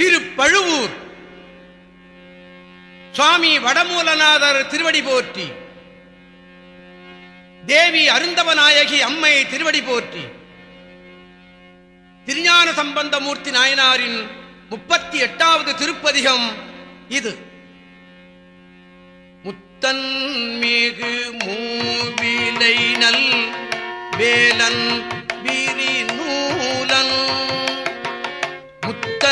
திருப்பழுவூர். சுவாமி வடமூலநாதர் திருவடி போற்றி. தேவி அருந்தவநாயகி அம்மை திருவடி போற்றி. திருஞான சம்பந்தமூர்த்தி நாயனாரின் முப்பத்தி எட்டாவது திருப்பதிகம் இது. முத்தன் மிகு மூவிலை நல் வேலன் விரி நூலன்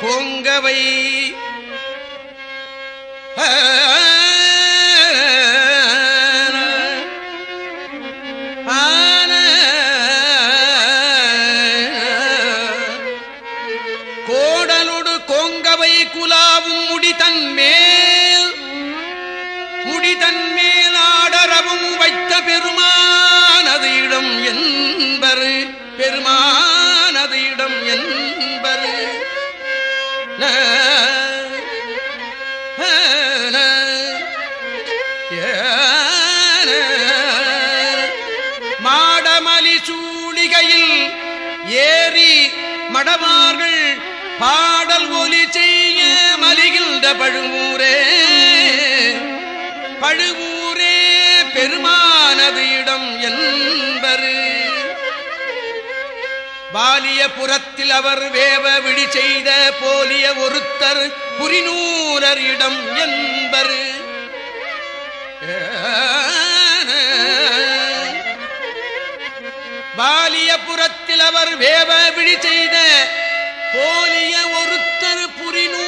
கோங்கவை ஆன கோடலொடு கோங்கவை குலாவும் முடிதன்மேல் முடிதன்மேல் ஆடரவும் வைத்த பெருமானது இடம் என்பரு பெருமா பழுவூரே பழுவூரே பெருமானது இடம் என்பரு. பாலிய புறத்தில் அவர் வேவ விழி செய்த போலிய ஒருத்தர் புரிநூரர் இடம் என்பரு. பாலியபுரத்தில் அவர் வேவ விழி செய்த போலிய ஒருத்தர் புரிநூ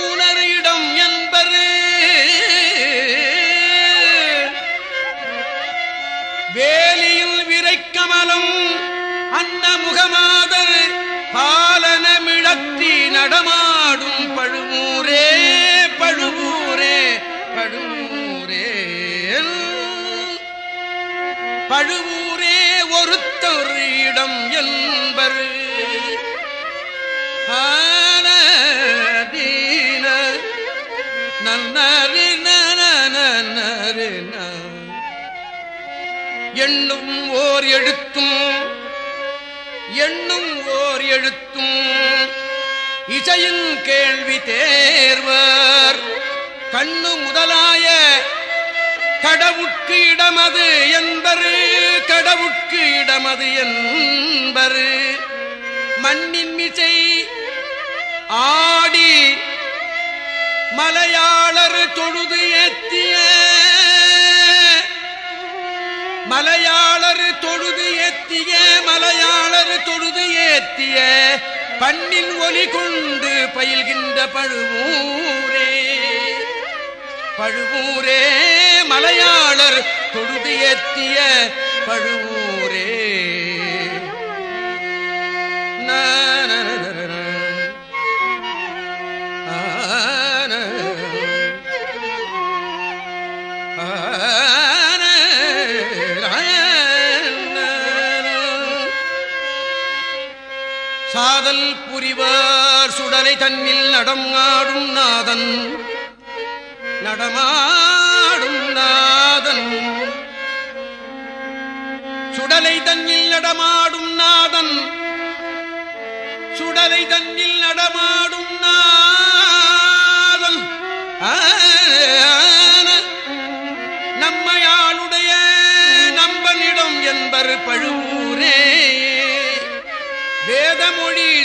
அன்ன பாலனமிழத்தி நடமாடும் பழுவூரே பழுவூரே பழுவூரே. பழுவூரே ஒருத்தர் இடம் என்பரு. ஆன தீன எண்ணும் ஓர் எழுத்தும் எண்ணும் ஓர் எழுத்தும் இசையின் கேள்வி தேர்வர். கண்ணு முதலாய கடவுட்கு இடமது என்பரு கடவுட்கு இடமது என்பரு. மண்ணின் மிசை ஆடி மலையாளர் தொழுது ஏத்திய மலையாளர் தொழுது ஏத்திய மலை ஏத்திய பண்ணின் ஒலி கொண்டு பயில்கின்ற பழுவூரே. பழுவூரே மலையாளர் தொழுது ஏத்திய பழுவூரே. நான காதல் புரிவார். சுடலை தன்னில் நடம் ஆடும் நாதன். நடமாடும் நாதன். சுடலை தன்னில் நடமாடும் நாதன். சுடலை தன்னில்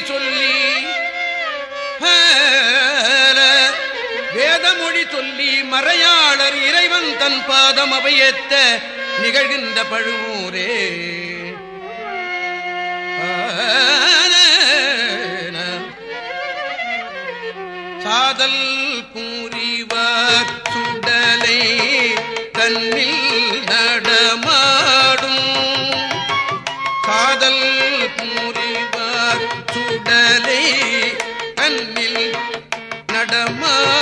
சொல்லி வேதமொழி சொல்லி மறையாளர் இறைவன் தன் பாதம் அவையேத்த நிகழ்கின்ற பழுவூரே. சாதல் கூறிவார் சுடலை தன்னில் நடமா நடமாடும்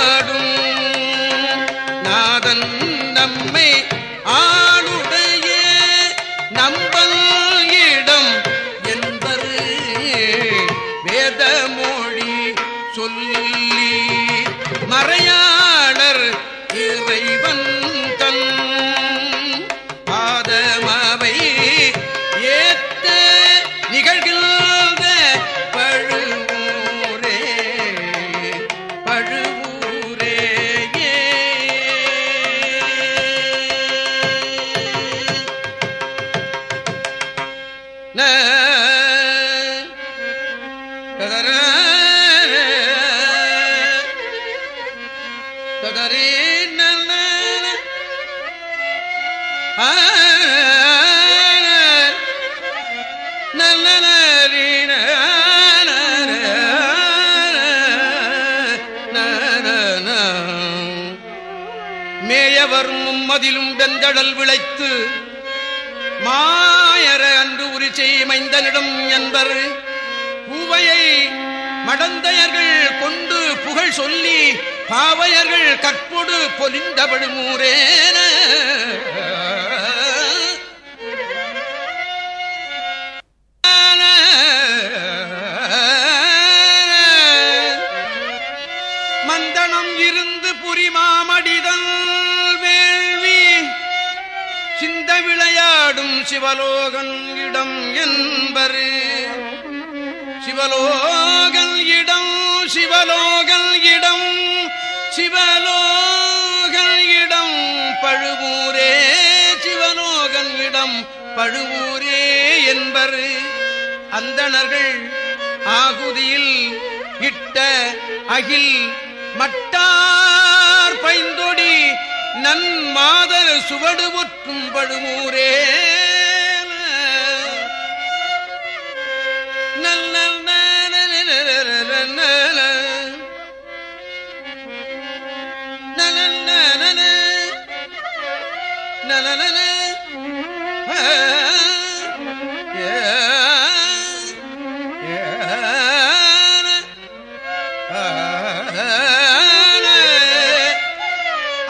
மேயவர் மும்மதிலும் வெந்தடல் விளைத்து மாயர அன்று உரி செய்மைந்தனிடம் என்பர் பூவையை மடந்தையர்கள் கொண்டு புகழ் சொல்லி பாவையர்கள் கற்பொடு பொலிந்தபடுமூரேன மந்தனம் இருந்து புரிமாமடிதல் வேள்வி சிந்த விளையாடும் சிவலோகன் இடம் என்பரு. சிவலோகன் இடம் சிவலோகல் சிவலோகன் இடம் பழுவூரே சிவலோகன் இடம் பழுவூரே என்பர் அந்தணர்கள் ஆகுதியில் இட்ட அகில் மட்டார் பைந்தொடி நன் மாதர் சுவடு ஒற்றும் பழுவூரே.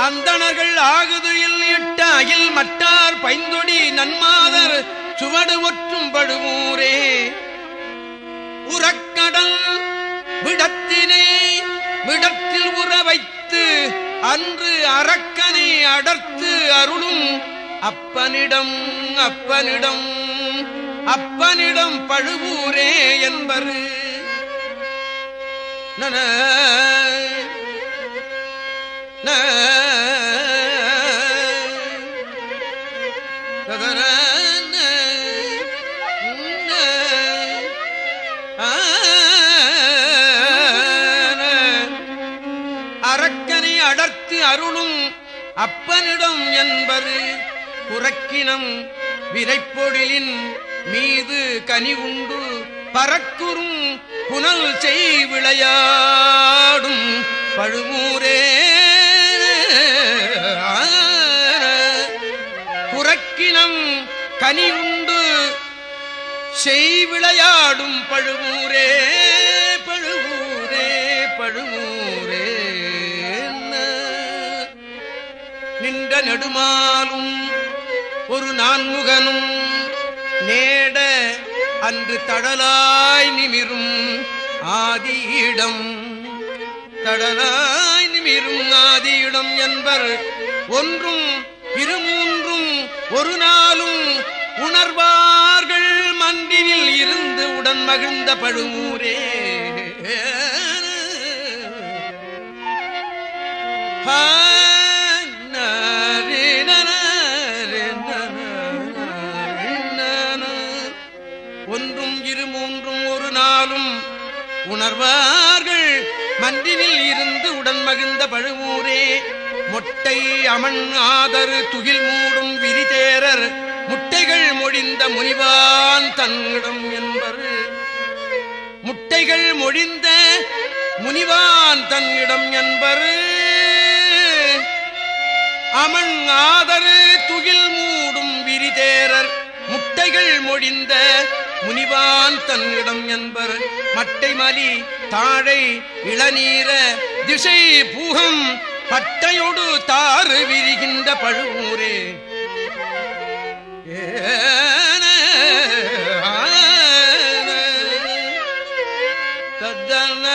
அந்தணர்கள் ஆகுதுயில் இட்ட அகில் மட்டார் பைந்தொடி நன்மாதர் சுவடு ஒற்றும் படுமூரே. உறக்கடல் விடத்தினை விடத்தில் உற வைத்து அன்று அறக்கனை அடர்த்து அருளும் அப்பனிடம் அப்பனிடம். அப்பனிடம் பழுவூரே என்பரு. நன அரக்கனை அடர்த்து அருளும் அப்பனிடம் என்பது குறக்கினம் விரைப்பொழிலின் மீது கனி உண்டு பறக்குறும் புனல் செய் விளையாடும் பழுவூரே. புறக்கினம் கனி உண்டு செய் விளையாடும் பழுவூரே. பழுவூரே பழுவூரே நின்ற நெடுமாலும் ஒரு நான்முகனும் நேட அன்று தடலாய் நிமிரும் ஆதியிடம் தடலாய் நிமிரும் ஆதியிடம் என்பர் ஒன்றும் இருமூன்றும் ஒரு நாளும் உணர்வார்கள் மன்றினில் இருந்து உடன் மகிழ்ந்த பழுவூரே. ஒன்றும் இரு மூன்றும் ஒரு நாளும் உணர்வார்கள். மன்றினில் இருந்து உடன் மகிழ்ந்த பழுவூரே மொட்டை அமன் ஆதரு துகில் மூடும் விரிதேரர் முட்டைகள் மொழிந்த முனிவான் தன்னிடம் என்பர். முட்டைகள் மொழிந்த முனிவான் தன்னிடம் என்பர். அமன் ஆதரு துகில் மூடும் விரிதேரர் முட்டைகள் மொழிந்த முனிவான் தன்னிடம் என்பர். மட்டை மலி தாழை இளநீர திசை பூகம் பட்டையொடு தாறு விரிகின்ற பழுவூரே. ஏன தத்தன